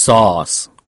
sauce.